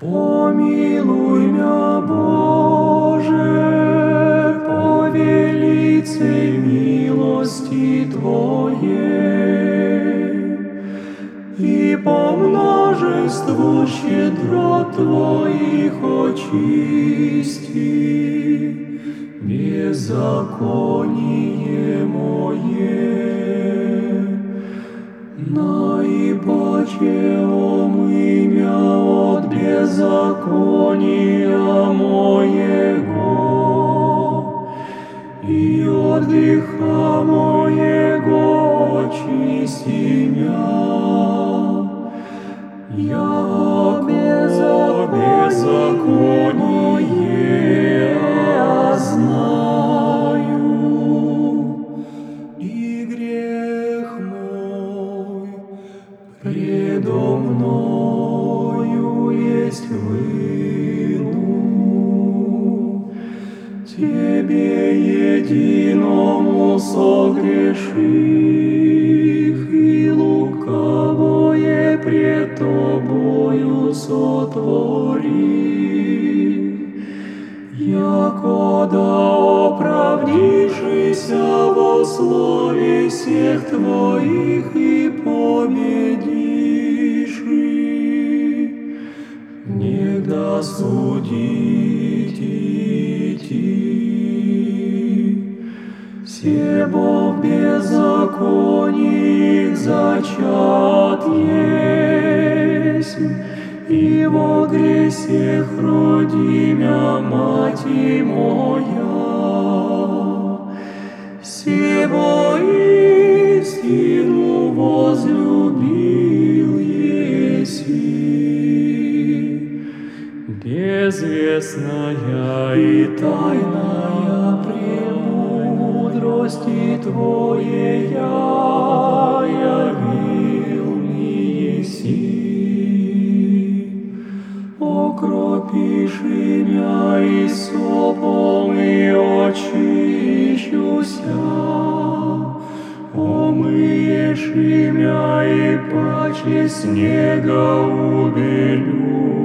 Помилуй мя, Боже, по велицей милости Твоей, и по множеству щедрот Твоих очисти беззаконие мое. Наипаче омымя беззакония моего, и от греха моего очисти мя. Я беззаконие вину. Тебе единому согреших и лукавое пред Тобою сотвори. Якода оправдившийся во слове всех Твоих досудить идти. Все бо в беззаконии их зачат есть, и во гресех родимя мать моя. Сего Безвестная и тайная премудрости Твоей я явил мне еси. Окропиши мя и сопом и очищуся, омыешь мя и паче снега убелюся.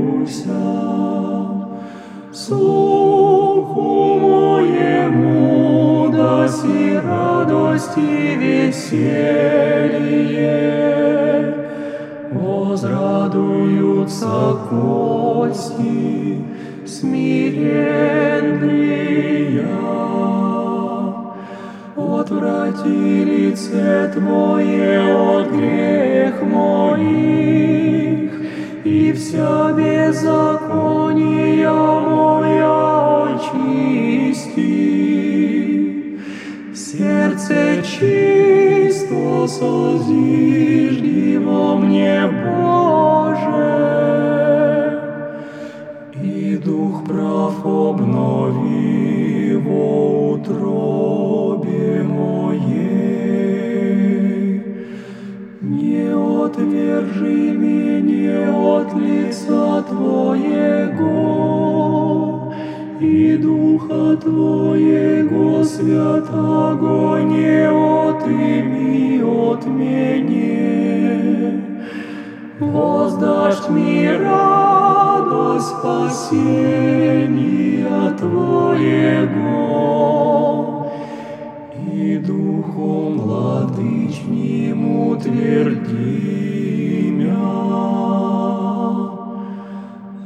Слуху моему даси радость и веселье, возрадуются кости смиренные. Отврати лице Твое от грех моих, и вся беззакония созижди во мне, Боже, и дух прав обнови во утробе моей. Не отвержи меня от лица Твоего, и Духа Твоего Святого не отыми от меня. Воздашь мне радость спасения Твоего, и Духом владычним утверди мя.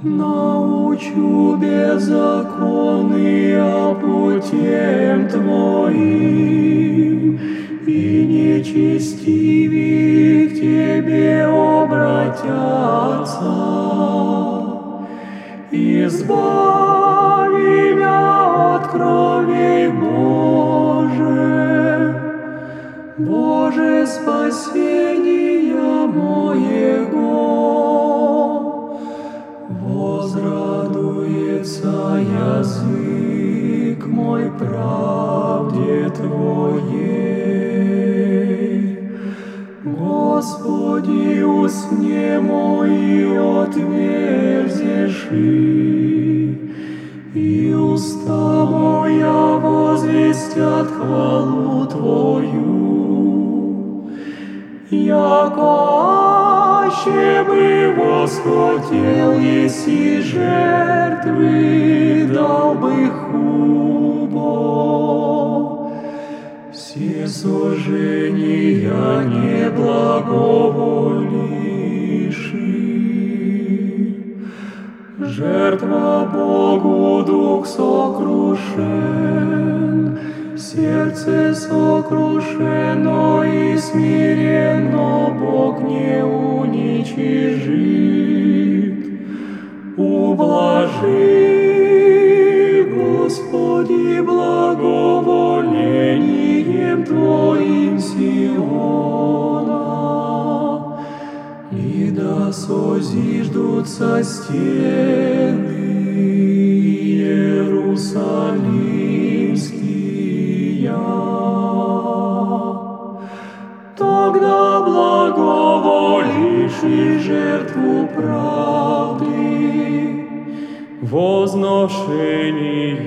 Научу беззаконные путем Твоим, нечестивые к Тебе обратятся. Избави меня от крови, Боже, Боже спасения Господи, усне мои отверзеши, и уста моя возвестят хвалу Твою. Яко вообще бы восхотел, если жертвы дал бы хубо. Все сожжения не Жертва Богу дух сокрушен, сердце сокрушено и смиренно Бог не уничижит. Ублажи, да созиждутся стены Иерусалимские. Тогда благоволишь и жертву правды, возношение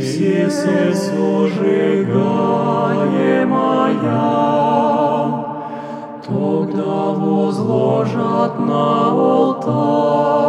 все сожигания возложат на алтарь.